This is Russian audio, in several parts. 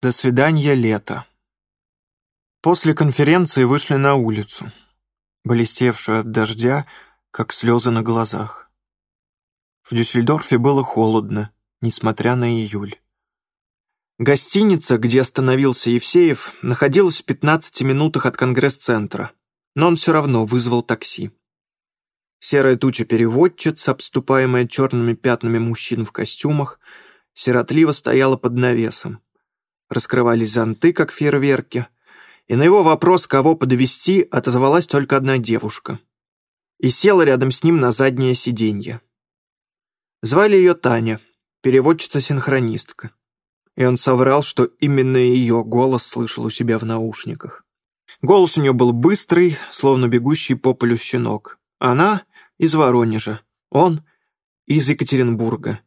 До свидания, лето. После конференции вышли на улицу, блестевшую от дождя, как слезы на глазах. В Дюссельдорфе было холодно, несмотря на июль. Гостиница, где остановился Евсеев, находилась в 15 минутах от конгресс-центра, но он все равно вызвал такси. Серая туча переводчиц, обступаемая черными пятнами мужчин в костюмах, сиротливо стояла под навесом. Раскрывались зонты, как фейерверки, и на его вопрос, кого подвести, отозвалась только одна девушка. И села рядом с ним на заднее сиденье. Звали ее Таня, переводчица-синхронистка и он соврал, что именно ее голос слышал у себя в наушниках. Голос у нее был быстрый, словно бегущий по полю щенок. Она из Воронежа, он из Екатеринбурга.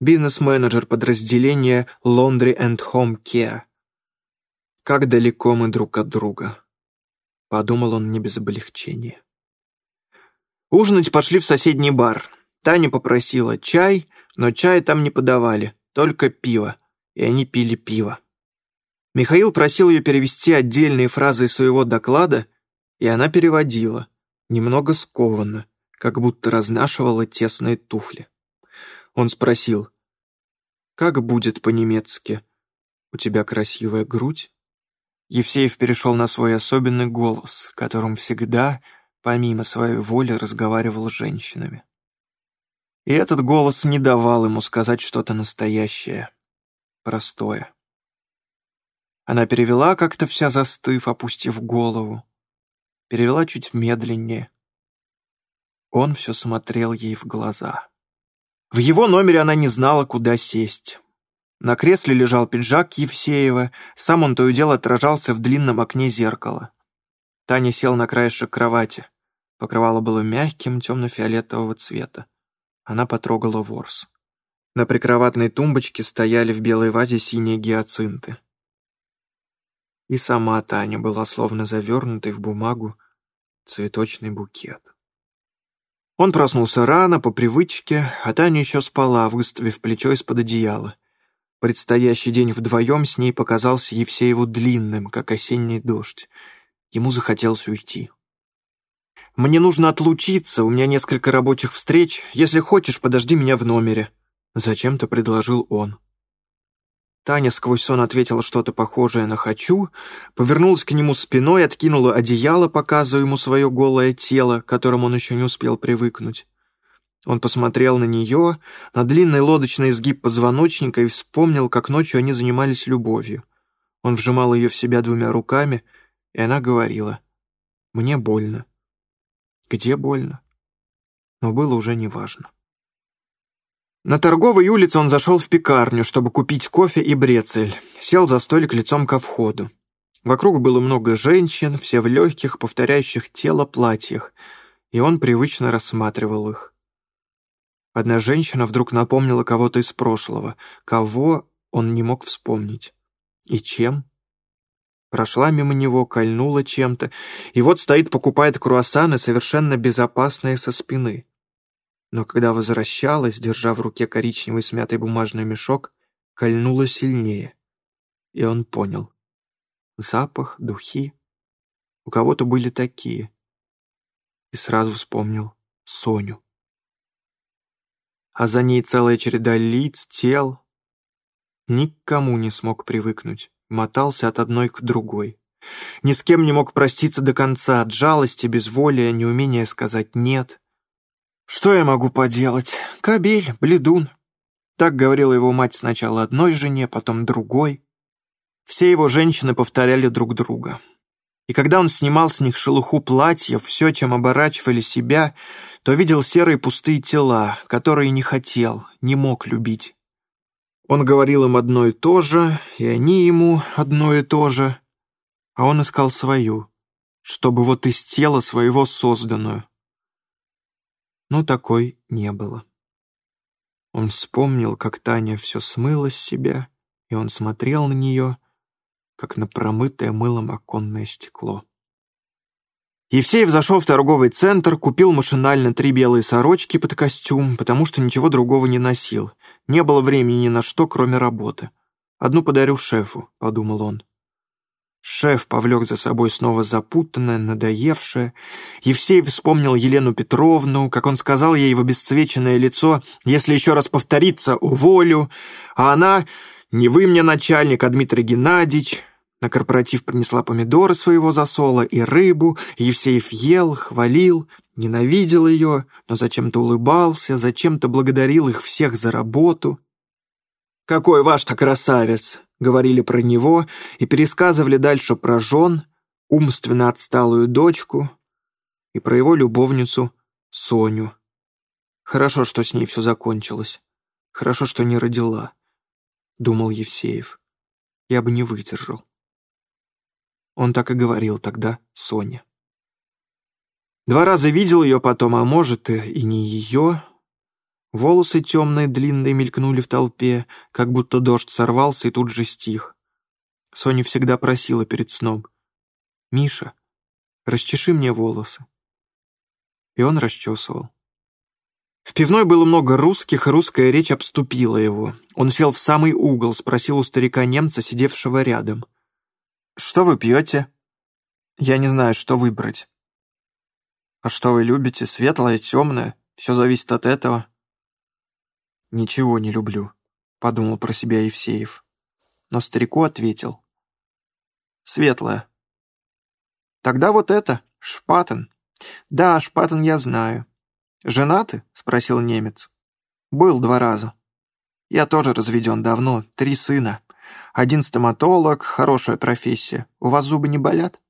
Бизнес-менеджер подразделения Laundry and Home Care. Как далеко мы друг от друга. Подумал он не без облегчения. Ужинать пошли в соседний бар. Таня попросила чай, но чай там не подавали, только пиво и они пили пиво. Михаил просил ее перевести отдельные фразы из своего доклада, и она переводила, немного скованно, как будто разнашивала тесные туфли. Он спросил, «Как будет по-немецки? У тебя красивая грудь?» Евсеев перешел на свой особенный голос, которым всегда, помимо своей воли, разговаривал с женщинами. И этот голос не давал ему сказать что-то настоящее простое. Она перевела как-то вся застыв, опустив голову. Перевела чуть медленнее. Он все смотрел ей в глаза. В его номере она не знала, куда сесть. На кресле лежал пиджак Евсеева, сам он то и дело отражался в длинном окне зеркала. Таня сел на краешек кровати. Покрывало было мягким, темно-фиолетового цвета. Она потрогала ворс. На прикроватной тумбочке стояли в белой вазе синие гиацинты. И сама Таня была словно завернутой в бумагу цветочный букет. Он проснулся рано, по привычке, а Таня еще спала, выставив плечо из-под одеяла. Предстоящий день вдвоем с ней показался Евсееву длинным, как осенний дождь. Ему захотелось уйти. «Мне нужно отлучиться, у меня несколько рабочих встреч. Если хочешь, подожди меня в номере», Зачем-то предложил он. Таня сквозь сон ответила что-то похожее на «хочу», повернулась к нему спиной, откинула одеяло, показывая ему свое голое тело, к которому он еще не успел привыкнуть. Он посмотрел на нее, на длинный лодочный изгиб позвоночника и вспомнил, как ночью они занимались любовью. Он вжимал ее в себя двумя руками, и она говорила «Мне больно». Где больно? Но было уже неважно. На торговой улице он зашел в пекарню, чтобы купить кофе и брецель. Сел за столик лицом ко входу. Вокруг было много женщин, все в легких, повторяющих тело платьях, и он привычно рассматривал их. Одна женщина вдруг напомнила кого-то из прошлого, кого он не мог вспомнить. И чем? Прошла мимо него, кольнула чем-то, и вот стоит, покупает круассаны, совершенно безопасные со спины. Но когда возвращалась, держа в руке коричневый смятый бумажный мешок, кольнула сильнее. И он понял. Запах, духи. У кого-то были такие. И сразу вспомнил Соню. А за ней целая череда лиц, тел. Никому не смог привыкнуть. Мотался от одной к другой. Ни с кем не мог проститься до конца, от жалости, безволия, неумения сказать «нет». Что я могу поделать? Кобель, бледун. Так говорила его мать сначала одной жене, потом другой. Все его женщины повторяли друг друга. И когда он снимал с них шелуху платьев, все, чем оборачивали себя, то видел серые пустые тела, которые не хотел, не мог любить. Он говорил им одно и то же, и они ему одно и то же, а он искал свою, чтобы вот из тела своего созданную но такой не было. Он вспомнил, как Таня все смыла с себя, и он смотрел на нее, как на промытое мылом оконное стекло. Евсеев зашел в торговый центр, купил машинально три белые сорочки под костюм, потому что ничего другого не носил. Не было времени ни на что, кроме работы. Одну подарю шефу», — подумал он. Шеф повлек за собой снова запутанное, надоевшее. Евсеев вспомнил Елену Петровну, как он сказал ей в обесцвеченное лицо, «Если еще раз повторится, уволю». А она, «Не вы мне начальник, а Дмитрий Геннадьевич». На корпоратив принесла помидоры своего засола и рыбу. Евсеев ел, хвалил, ненавидел ее, но зачем-то улыбался, зачем-то благодарил их всех за работу. «Какой ваш-то красавец!» — говорили про него и пересказывали дальше про жен, умственно отсталую дочку и про его любовницу Соню. Хорошо, что с ней все закончилось. Хорошо, что не родила, — думал Евсеев. Я бы не выдержал. Он так и говорил тогда Соне. Два раза видел ее потом, а может, и не ее, Волосы темные, длинные мелькнули в толпе, как будто дождь сорвался и тут же стих. Соня всегда просила перед сном. «Миша, расчеши мне волосы». И он расчесывал. В пивной было много русских, и русская речь обступила его. Он сел в самый угол, спросил у старика-немца, сидевшего рядом. «Что вы пьете?» «Я не знаю, что выбрать». «А что вы любите? Светлое, темное? Все зависит от этого». «Ничего не люблю», — подумал про себя Евсеев. Но старику ответил. «Светлое». «Тогда вот это, Шпатен». «Да, Шпатен я знаю». «Женаты?» — спросил немец. «Был два раза. Я тоже разведен давно, три сына. Один стоматолог, хорошая профессия. У вас зубы не болят?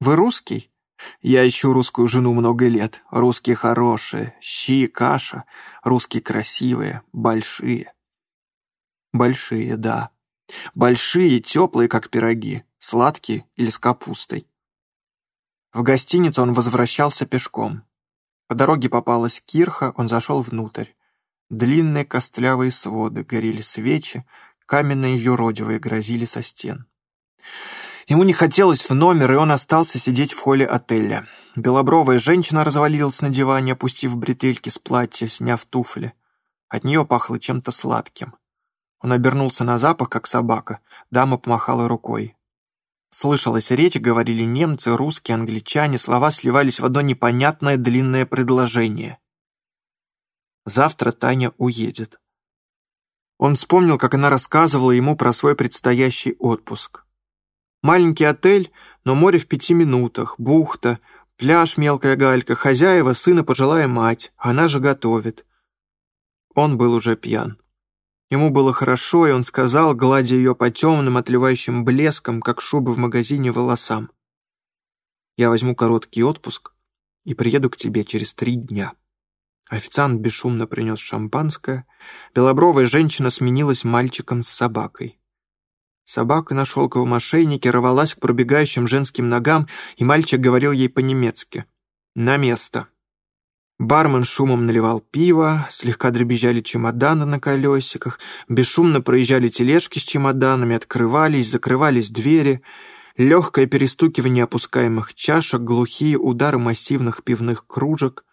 Вы русский?» Я ищу русскую жену много лет. Русские хорошие, щи, каша. Русские красивые, большие. Большие, да. Большие, теплые, как пироги. Сладкие или с капустой. В гостиницу он возвращался пешком. По дороге попалась кирха, он зашел внутрь. Длинные костлявые своды, горели свечи, каменные юродивые грозили со стен. Ему не хотелось в номер, и он остался сидеть в холле отеля. Белобровая женщина развалилась на диване, опустив бретельки с платья, сняв туфли. От нее пахло чем-то сладким. Он обернулся на запах, как собака. Дама помахала рукой. Слышалась речь, говорили немцы, русские, англичане, слова сливались в одно непонятное длинное предложение. Завтра Таня уедет. Он вспомнил, как она рассказывала ему про свой предстоящий отпуск. Маленький отель, но море в пяти минутах, бухта, пляж, мелкая галька, хозяева, сына пожилая мать, она же готовит. Он был уже пьян. Ему было хорошо, и он сказал, гладя ее по темным, отливающим блеском, как шубы в магазине, волосам. «Я возьму короткий отпуск и приеду к тебе через три дня». Официант бесшумно принес шампанское. Белобровая женщина сменилась мальчиком с собакой. Собака на шелковом ошейнике рвалась к пробегающим женским ногам, и мальчик говорил ей по-немецки. «На место». Бармен шумом наливал пиво, слегка дребезжали чемоданы на колесиках, бесшумно проезжали тележки с чемоданами, открывались, закрывались двери, легкое перестукивание опускаемых чашек, глухие удары массивных пивных кружек.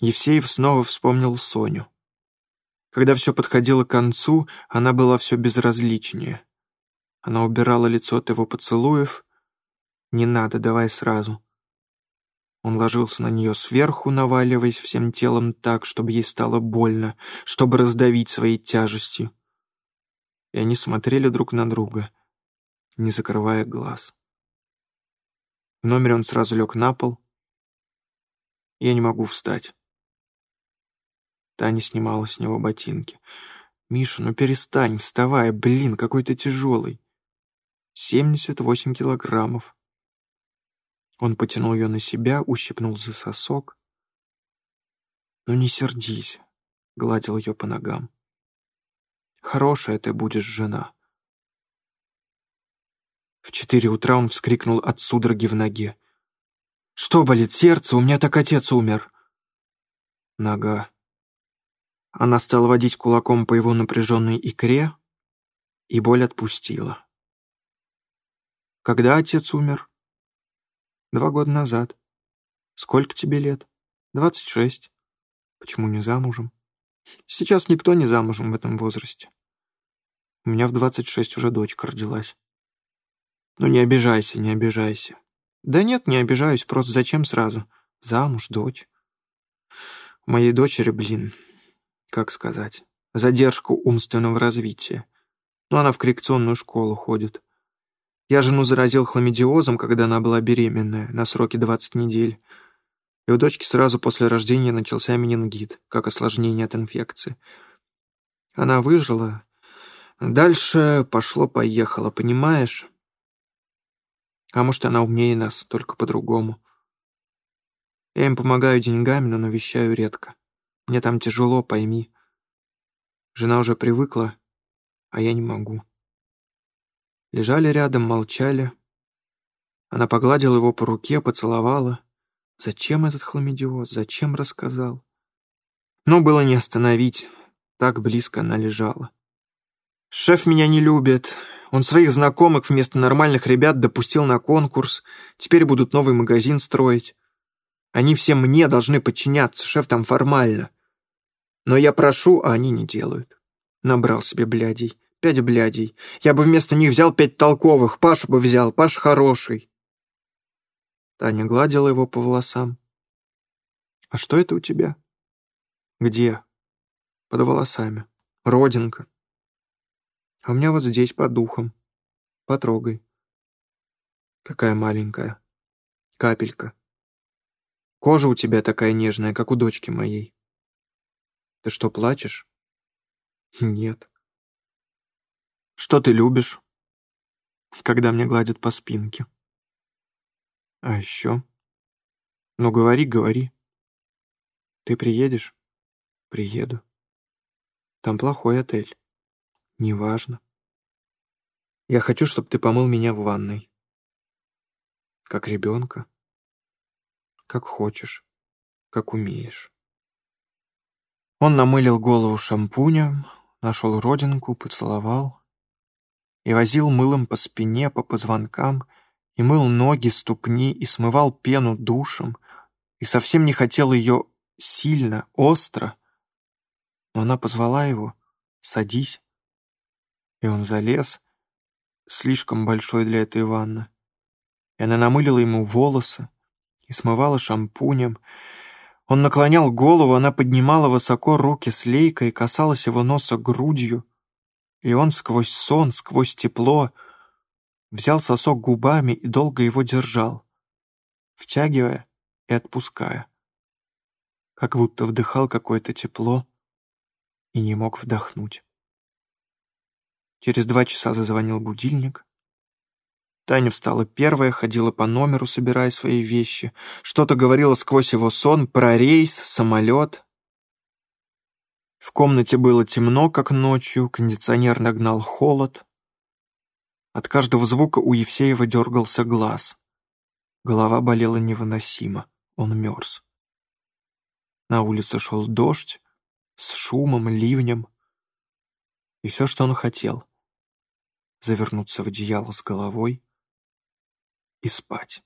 Евсеев снова вспомнил Соню. Когда все подходило к концу, она была все безразличнее. Она убирала лицо от его поцелуев. «Не надо, давай сразу». Он ложился на нее сверху, наваливаясь всем телом так, чтобы ей стало больно, чтобы раздавить своей тяжестью. И они смотрели друг на друга, не закрывая глаз. В номере он сразу лег на пол. Я не могу встать. Таня снимала с него ботинки. «Миша, ну перестань, вставай, блин, какой ты тяжелый». Семьдесят восемь килограммов. Он потянул ее на себя, ущипнул за сосок. «Ну не сердись», — гладил ее по ногам. «Хорошая ты будешь жена». В четыре утра он вскрикнул от судороги в ноге. «Что болит сердце? У меня так отец умер». Нога. Она стала водить кулаком по его напряженной икре, и боль отпустила. Когда отец умер? Два года назад. Сколько тебе лет? Двадцать шесть. Почему не замужем? Сейчас никто не замужем в этом возрасте. У меня в двадцать шесть уже дочка родилась. Ну не обижайся, не обижайся. Да нет, не обижаюсь, просто зачем сразу? Замуж, дочь. У моей дочери, блин, как сказать, задержку умственного развития. Но она в коррекционную школу ходит. Я жену заразил хламидиозом, когда она была беременная, на сроке 20 недель. И у дочки сразу после рождения начался менингит, как осложнение от инфекции. Она выжила. Дальше пошло-поехало, понимаешь? А может, она умнее нас, только по-другому. Я им помогаю деньгами, но навещаю редко. Мне там тяжело, пойми. Жена уже привыкла, а я не могу. Лежали рядом, молчали. Она погладила его по руке, поцеловала. Зачем этот хламидиоз? Зачем рассказал? Но было не остановить. Так близко она лежала. «Шеф меня не любит. Он своих знакомых вместо нормальных ребят допустил на конкурс. Теперь будут новый магазин строить. Они все мне должны подчиняться, шеф там формально. Но я прошу, а они не делают. Набрал себе блядей. Пять блядей. Я бы вместо них взял пять толковых. Пашу бы взял. Паш хороший. Таня гладила его по волосам. «А что это у тебя?» «Где?» «Под волосами. Родинка. А у меня вот здесь, под духом. Потрогай. Какая маленькая. Капелька. Кожа у тебя такая нежная, как у дочки моей. Ты что, плачешь? Нет. Что ты любишь? Когда мне гладят по спинке. А еще? Ну, говори, говори. Ты приедешь? Приеду. Там плохой отель. Неважно. Я хочу, чтобы ты помыл меня в ванной. Как ребенка. Как хочешь. Как умеешь. Он намылил голову шампунем, нашел родинку, поцеловал и возил мылом по спине, по позвонкам, и мыл ноги, ступни, и смывал пену душем, и совсем не хотел ее сильно, остро. Но она позвала его «Садись». И он залез, слишком большой для этой ванны. И она намылила ему волосы и смывала шампунем. Он наклонял голову, она поднимала высоко руки с лейкой и касалась его носа грудью. И он сквозь сон, сквозь тепло взял сосок губами и долго его держал, втягивая и отпуская. Как будто вдыхал какое-то тепло и не мог вдохнуть. Через два часа зазвонил будильник. Таня встала первая, ходила по номеру, собирая свои вещи. Что-то говорила сквозь его сон про рейс, самолет. В комнате было темно, как ночью, кондиционер нагнал холод. От каждого звука у Евсеева дергался глаз. Голова болела невыносимо, он мерз. На улице шел дождь, с шумом, ливнем. И все, что он хотел — завернуться в одеяло с головой и спать.